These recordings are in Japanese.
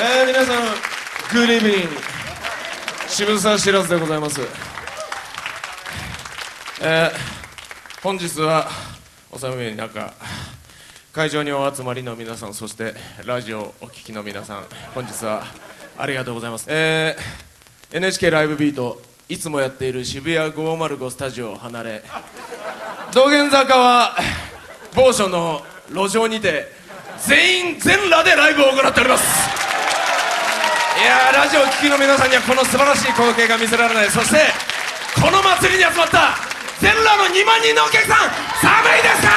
えー、皆さんグリービン渋沢知らずでございます。えー、本日はお寒い中会場にお集まりの皆さんそしてラジオお聞きの皆さん本日はありがとうございます。えー、NHK ライブビートいつもやっている渋谷505スタジオを離れ道玄坂は某所の路上にて全員全裸でライブを行っております。やラジオを聴きの皆さんにはこの素晴らしい光景が見せられない。そしてこの祭りに集まった全裸の2万人のお客さん寒いですか?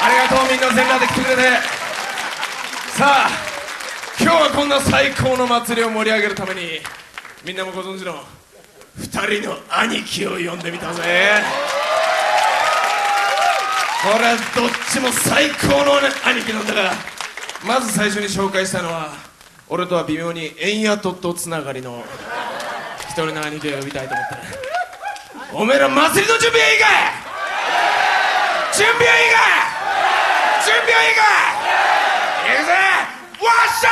ありがとうみんな全裸で来てくれて。さあ今日はこんな最高の祭りを盛り上げるためにみんなもご存知の2人の兄貴を呼んでみたぜ。これどっちも最高の、兄貴なんだからまず最初に紹介したのは俺とは微妙に円やとっとつながりの一人の兄貴を呼びたいと思ったおめえら祭りの準備はいいかい？準備はいいかい？準備はいいかい？いくぜ！わっしゃ！